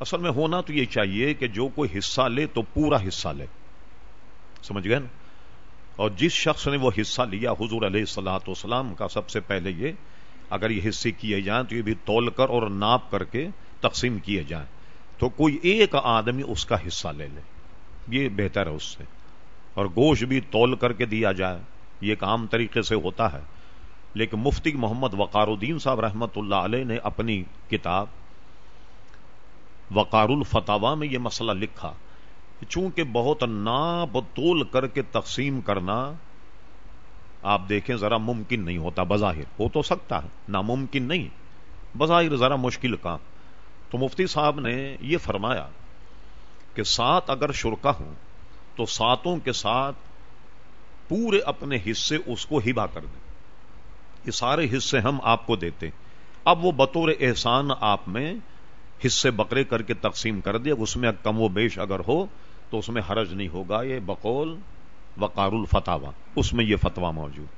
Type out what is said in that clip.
اصل میں ہونا تو یہ چاہیے کہ جو کوئی حصہ لے تو پورا حصہ لے۔ سمجھ گئے نا؟ اور جس شخص نے وہ حصہ لیا حضور علیہ السلاۃ والسلام کا سب سے پہلے یہ، اگر یہ حصے کیے جائیں تو یہ بھی تول کر اور ناپ کر کے تقسیم کیے جائیں۔ تو کوئی ایک آدمی اس کا حصہ لے لے۔ یہ بہتر ہے اس سے۔ اور گوشت بھی تول کر کے دیا جائے۔ یہ ایک عام طریقے سے ہوتا ہے۔ لیکن مفتی محمد وقار الدین صاحب رحمت اللہ علیہ نے اپنی کتاب وقار الفتوا میں یہ مسئلہ لکھا چونکہ بہت ناپ تول کر کے تقسیم کرنا آپ دیکھیں ذرا ممکن نہیں ہوتا، بظاہر ہو تو سکتا ہے، ناممکن نہیں، بظاہر ذرا مشکل کام۔ تو مفتی صاحب نے یہ فرمایا کہ سات اگر شرکا ہوں تو ساتوں کے ساتھ پورے اپنے حصے اس کو ہبا کر دیں۔ یہ سارے حصے ہم آپ کو دیتے اب وہ بطور احسان آپ میں حصے بکرے کر کے تقسیم کر دیا، اس میں کم و بیش اگر ہو تو اس میں حرج نہیں ہوگا، یہ بقول وقار الفتوا اس میں یہ فتوا موجود۔